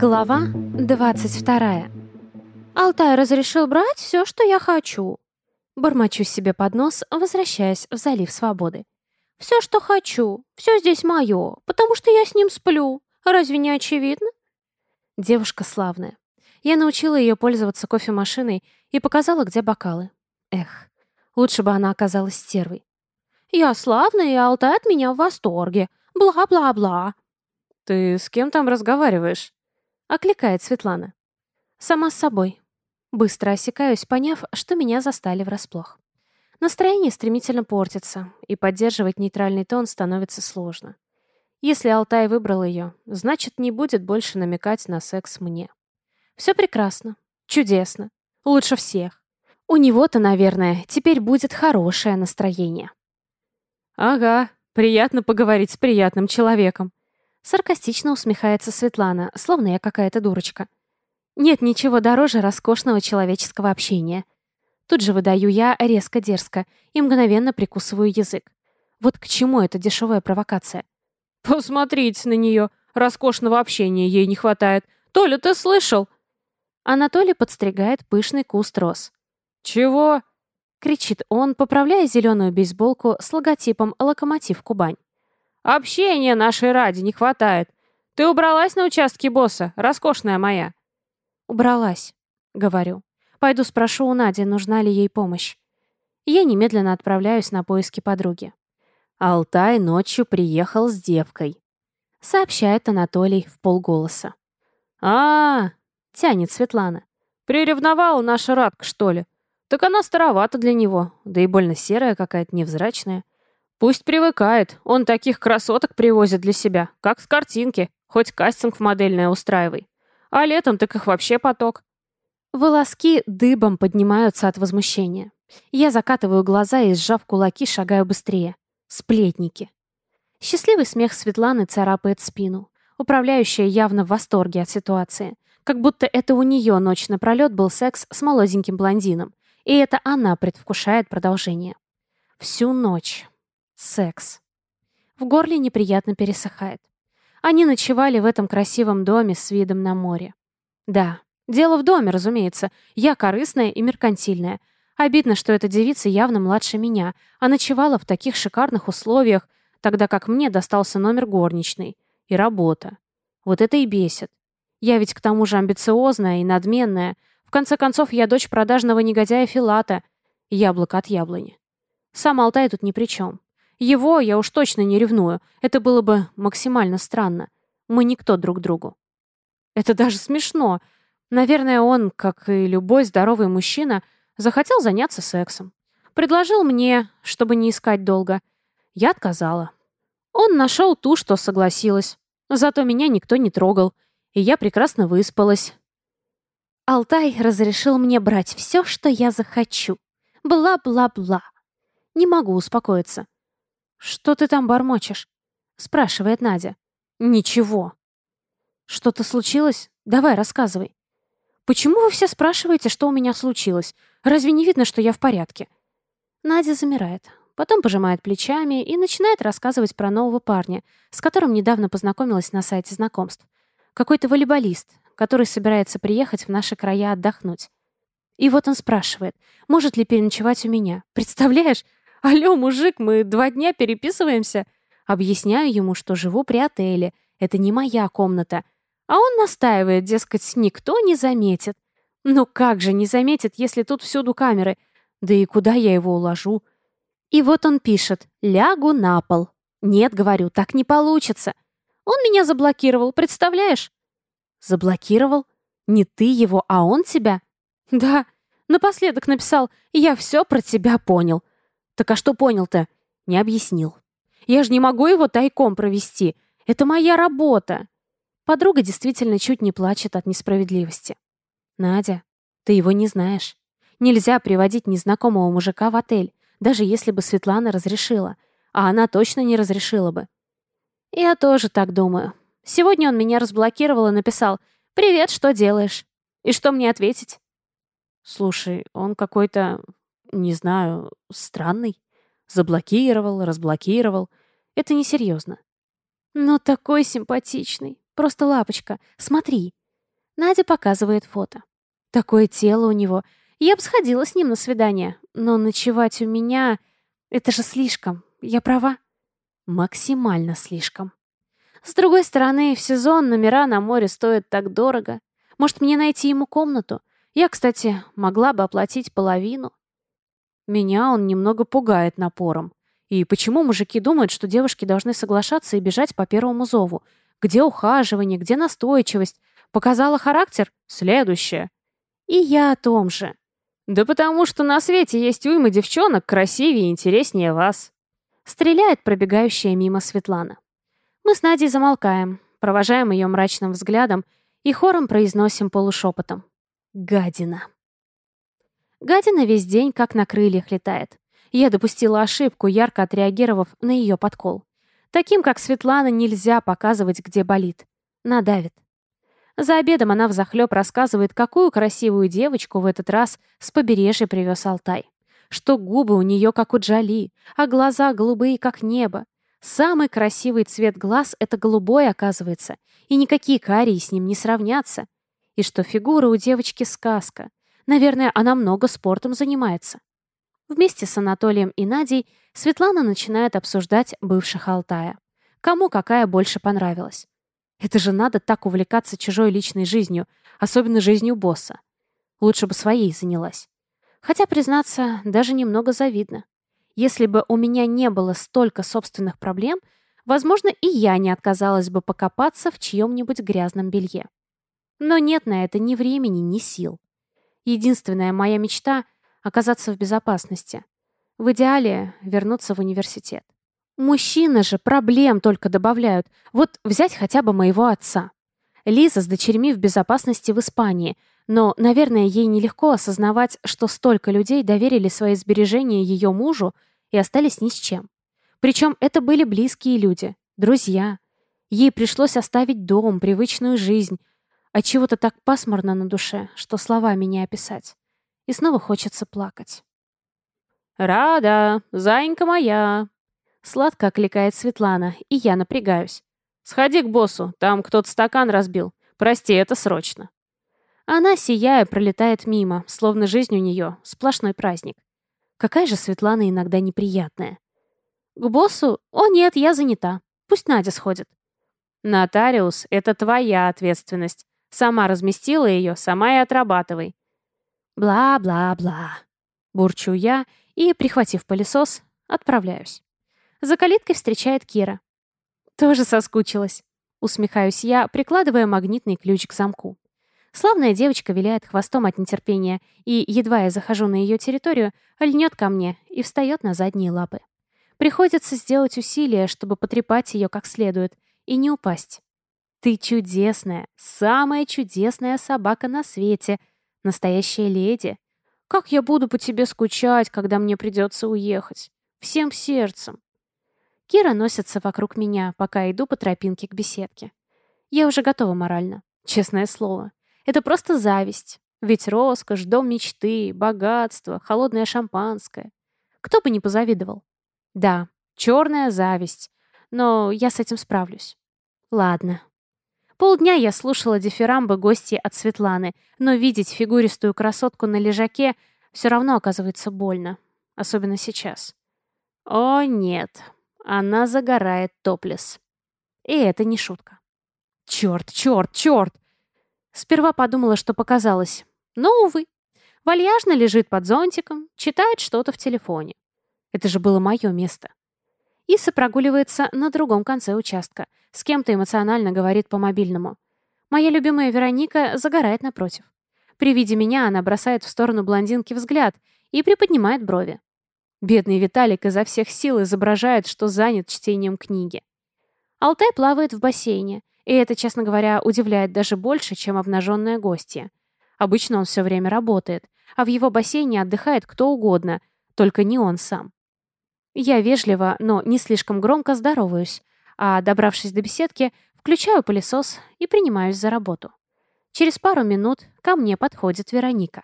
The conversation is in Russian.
Глава 22. Алтай разрешил брать все, что я хочу. Бормочу себе под нос, возвращаясь в залив свободы. Все, что хочу, все здесь мое, потому что я с ним сплю. Разве не очевидно? Девушка славная. Я научила ее пользоваться кофемашиной и показала, где бокалы. Эх, лучше бы она оказалась стервой. Я славная, и Алтай от меня в восторге. Бла-бла-бла. «Ты с кем там разговариваешь?» — окликает Светлана. «Сама с собой». Быстро осекаюсь, поняв, что меня застали врасплох. Настроение стремительно портится, и поддерживать нейтральный тон становится сложно. Если Алтай выбрал ее, значит, не будет больше намекать на секс мне. Все прекрасно, чудесно, лучше всех. У него-то, наверное, теперь будет хорошее настроение. «Ага, приятно поговорить с приятным человеком», Саркастично усмехается Светлана, словно я какая-то дурочка. Нет ничего дороже роскошного человеческого общения. Тут же выдаю я резко-дерзко и мгновенно прикусываю язык. Вот к чему эта дешевая провокация? «Посмотрите на нее! Роскошного общения ей не хватает! Толя, ты слышал?» Анатолий подстригает пышный куст роз. «Чего?» — кричит он, поправляя зеленую бейсболку с логотипом «Локомотив Кубань». Общения нашей ради не хватает. Ты убралась на участке босса, роскошная моя?» «Убралась», — говорю. «Пойду спрошу у Нади, нужна ли ей помощь». Я немедленно отправляюсь на поиски подруги. Алтай ночью приехал с девкой. Сообщает Анатолий в полголоса. а, -а, -а тянет Светлана. «Приревновала наша Радка, что ли? Так она старовата для него, да и больно серая какая-то, невзрачная. Пусть привыкает, он таких красоток привозит для себя, как с картинки, хоть кастинг в модельное устраивай. А летом так их вообще поток. Волоски дыбом поднимаются от возмущения. Я закатываю глаза и, сжав кулаки, шагаю быстрее. Сплетники. Счастливый смех Светланы царапает спину. Управляющая явно в восторге от ситуации. Как будто это у нее ночь напролет был секс с молоденьким блондином. И это она предвкушает продолжение. Всю ночь. Секс. В горле неприятно пересыхает. Они ночевали в этом красивом доме с видом на море. Да, дело в доме, разумеется. Я корыстная и меркантильная. Обидно, что эта девица явно младше меня, а ночевала в таких шикарных условиях, тогда как мне достался номер горничной и работа. Вот это и бесит. Я ведь к тому же амбициозная и надменная. В конце концов, я дочь продажного негодяя Филата. Яблоко от яблони. Сам Алтай тут ни при чем. Его я уж точно не ревную. Это было бы максимально странно. Мы никто друг другу. Это даже смешно. Наверное, он, как и любой здоровый мужчина, захотел заняться сексом. Предложил мне, чтобы не искать долго. Я отказала. Он нашел ту, что согласилась. Зато меня никто не трогал. И я прекрасно выспалась. Алтай разрешил мне брать все, что я захочу. Бла-бла-бла. Не могу успокоиться. «Что ты там бормочешь?» — спрашивает Надя. «Ничего». «Что-то случилось? Давай, рассказывай». «Почему вы все спрашиваете, что у меня случилось? Разве не видно, что я в порядке?» Надя замирает, потом пожимает плечами и начинает рассказывать про нового парня, с которым недавно познакомилась на сайте знакомств. Какой-то волейболист, который собирается приехать в наши края отдохнуть. И вот он спрашивает, может ли переночевать у меня. Представляешь, «Алло, мужик, мы два дня переписываемся». Объясняю ему, что живу при отеле. Это не моя комната. А он настаивает, дескать, никто не заметит. Ну как же не заметит, если тут всюду камеры? Да и куда я его уложу? И вот он пишет «Лягу на пол». Нет, говорю, так не получится. Он меня заблокировал, представляешь? Заблокировал? Не ты его, а он тебя? Да. Напоследок написал «Я все про тебя понял». «Так а что понял-то?» «Не объяснил». «Я же не могу его тайком провести. Это моя работа». Подруга действительно чуть не плачет от несправедливости. «Надя, ты его не знаешь. Нельзя приводить незнакомого мужика в отель, даже если бы Светлана разрешила. А она точно не разрешила бы». «Я тоже так думаю. Сегодня он меня разблокировал и написал «Привет, что делаешь?» И что мне ответить? «Слушай, он какой-то не знаю, странный. Заблокировал, разблокировал. Это несерьезно. Но такой симпатичный. Просто лапочка. Смотри. Надя показывает фото. Такое тело у него. Я бы сходила с ним на свидание, но ночевать у меня... Это же слишком. Я права? Максимально слишком. С другой стороны, в сезон номера на море стоят так дорого. Может, мне найти ему комнату? Я, кстати, могла бы оплатить половину. Меня он немного пугает напором. И почему мужики думают, что девушки должны соглашаться и бежать по первому зову? Где ухаживание, где настойчивость? Показала характер? Следующее. И я о том же. Да потому что на свете есть уйма девчонок красивее и интереснее вас. Стреляет пробегающая мимо Светлана. Мы с Надей замолкаем, провожаем ее мрачным взглядом и хором произносим полушепотом. Гадина. Гадина весь день как на крыльях летает. Я допустила ошибку, ярко отреагировав на ее подкол. Таким, как Светлана, нельзя показывать, где болит. Надавит. За обедом она взахлеб рассказывает, какую красивую девочку в этот раз с побережья привез Алтай. Что губы у нее, как у Джоли, а глаза голубые, как небо. Самый красивый цвет глаз — это голубой, оказывается, и никакие карии с ним не сравнятся. И что фигура у девочки сказка. Наверное, она много спортом занимается. Вместе с Анатолием и Надей Светлана начинает обсуждать бывших Алтая. Кому какая больше понравилась. Это же надо так увлекаться чужой личной жизнью, особенно жизнью босса. Лучше бы своей занялась. Хотя, признаться, даже немного завидно. Если бы у меня не было столько собственных проблем, возможно, и я не отказалась бы покопаться в чьем-нибудь грязном белье. Но нет на это ни времени, ни сил. Единственная моя мечта — оказаться в безопасности. В идеале — вернуться в университет. Мужчины же проблем только добавляют. Вот взять хотя бы моего отца. Лиза с дочерьми в безопасности в Испании, но, наверное, ей нелегко осознавать, что столько людей доверили свои сбережения ее мужу и остались ни с чем. Причем это были близкие люди, друзья. Ей пришлось оставить дом, привычную жизнь, а чего-то так пасмурно на душе, что словами не описать. И снова хочется плакать. «Рада, зайенька моя!» Сладко окликает Светлана, и я напрягаюсь. «Сходи к боссу, там кто-то стакан разбил. Прости, это срочно». Она, сияя, пролетает мимо, словно жизнь у нее сплошной праздник. Какая же Светлана иногда неприятная. К боссу? О нет, я занята. Пусть Надя сходит. Нотариус — это твоя ответственность. Сама разместила ее, сама и отрабатывай. Бла-бла-бла. Бурчу я и, прихватив пылесос, отправляюсь. За калиткой встречает Кира. Тоже соскучилась. Усмехаюсь я, прикладывая магнитный ключ к замку. Славная девочка виляет хвостом от нетерпения, и, едва я захожу на ее территорию, льнет ко мне и встает на задние лапы. Приходится сделать усилие, чтобы потрепать ее как следует и не упасть. Ты чудесная, самая чудесная собака на свете, настоящая леди. Как я буду по тебе скучать, когда мне придется уехать? Всем сердцем. Кира носится вокруг меня, пока иду по тропинке к беседке. Я уже готова морально, честное слово. Это просто зависть. Ведь роскошь, дом мечты, богатство, холодное шампанское. Кто бы не позавидовал. Да, черная зависть. Но я с этим справлюсь. Ладно, Полдня я слушала дифирамбы гостей от Светланы, но видеть фигуристую красотку на лежаке все равно оказывается больно. Особенно сейчас. О, нет. Она загорает топлес. И это не шутка. Черт, черт, черт! Сперва подумала, что показалось. Но, увы. Вальяжно лежит под зонтиком, читает что-то в телефоне. Это же было мое место. Иса прогуливается на другом конце участка. С кем-то эмоционально говорит по мобильному. Моя любимая Вероника загорает напротив. При виде меня она бросает в сторону блондинки взгляд и приподнимает брови. Бедный Виталик изо всех сил изображает, что занят чтением книги. Алтай плавает в бассейне, и это, честно говоря, удивляет даже больше, чем обнаженная гостья. Обычно он все время работает, а в его бассейне отдыхает кто угодно, только не он сам. Я вежливо, но не слишком громко здороваюсь, а, добравшись до беседки, включаю пылесос и принимаюсь за работу. Через пару минут ко мне подходит Вероника.